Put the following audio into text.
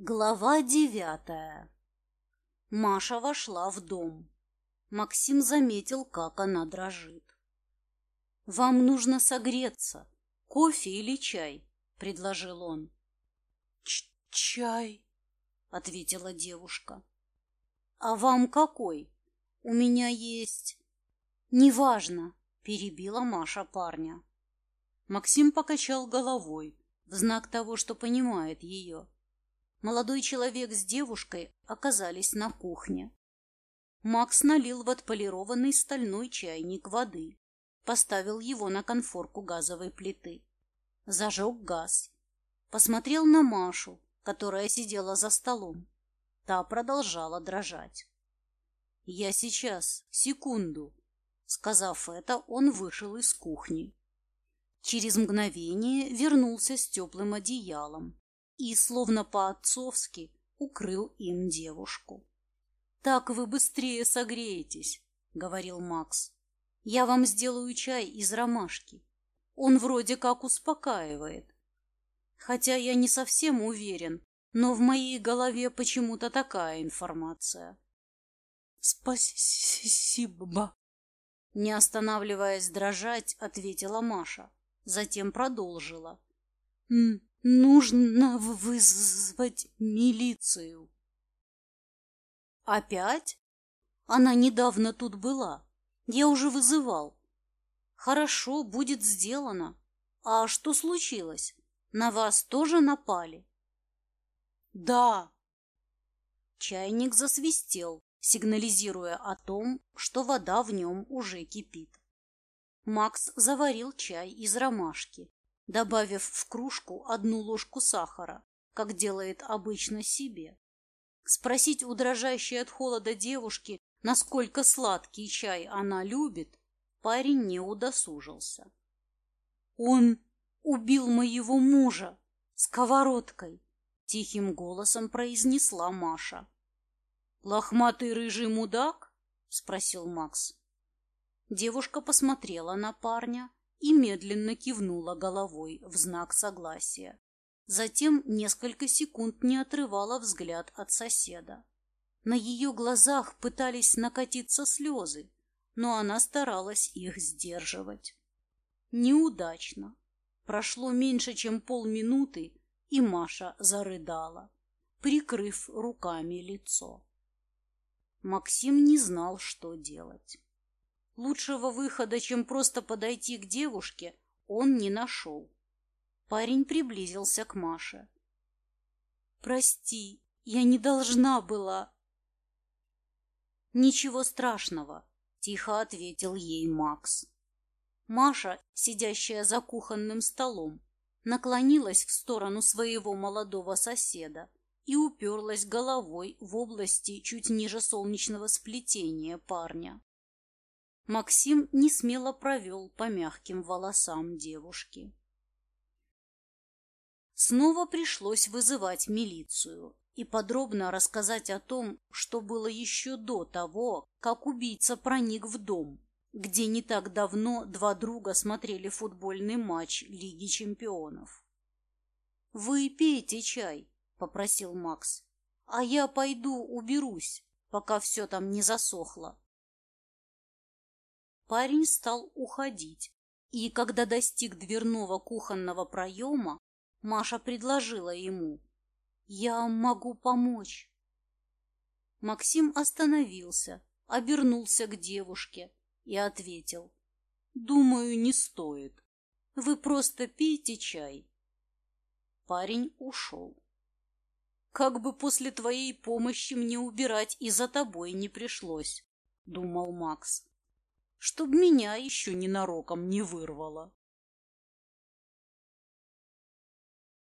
Глава девятая Маша вошла в дом. Максим заметил, как она дрожит. «Вам нужно согреться. Кофе или чай?» — предложил он. Ч «Чай», — ответила девушка. «А вам какой? У меня есть...» «Неважно», — перебила Маша парня. Максим покачал головой в знак того, что понимает ее. Молодой человек с девушкой оказались на кухне. Макс налил в отполированный стальной чайник воды, поставил его на конфорку газовой плиты, зажег газ, посмотрел на Машу, которая сидела за столом. Та продолжала дрожать. «Я сейчас, секунду», — сказав это, он вышел из кухни. Через мгновение вернулся с теплым одеялом, и, словно по-отцовски, укрыл им девушку. «Так вы быстрее согреетесь», — говорил Макс. «Я вам сделаю чай из ромашки. Он вроде как успокаивает. Хотя я не совсем уверен, но в моей голове почему-то такая информация». «Спасибо», — не останавливаясь дрожать, ответила Маша. Затем продолжила. Нужно вызвать милицию. Опять? Она недавно тут была. Я уже вызывал. Хорошо, будет сделано. А что случилось? На вас тоже напали? Да. Чайник засвистел, сигнализируя о том, что вода в нем уже кипит. Макс заварил чай из ромашки добавив в кружку одну ложку сахара, как делает обычно себе. Спросить у дрожащей от холода девушки, насколько сладкий чай она любит, парень не удосужился. «Он убил моего мужа сковородкой!» — тихим голосом произнесла Маша. «Лохматый рыжий мудак?» — спросил Макс. Девушка посмотрела на парня, и медленно кивнула головой в знак согласия. Затем несколько секунд не отрывала взгляд от соседа. На ее глазах пытались накатиться слезы, но она старалась их сдерживать. Неудачно. Прошло меньше, чем полминуты, и Маша зарыдала, прикрыв руками лицо. Максим не знал, что делать. Лучшего выхода, чем просто подойти к девушке, он не нашел. Парень приблизился к Маше. «Прости, я не должна была...» «Ничего страшного», — тихо ответил ей Макс. Маша, сидящая за кухонным столом, наклонилась в сторону своего молодого соседа и уперлась головой в области чуть ниже солнечного сплетения парня. Максим не смело провел по мягким волосам девушки. Снова пришлось вызывать милицию и подробно рассказать о том, что было еще до того, как убийца проник в дом, где не так давно два друга смотрели футбольный матч Лиги чемпионов. «Вы пейте чай», — попросил Макс, — «а я пойду уберусь, пока все там не засохло». Парень стал уходить, и когда достиг дверного кухонного проема, Маша предложила ему «Я могу помочь». Максим остановился, обернулся к девушке и ответил «Думаю, не стоит. Вы просто пейте чай». Парень ушел. «Как бы после твоей помощи мне убирать и за тобой не пришлось», — думал Макс чтоб меня еще ненароком не вырвало.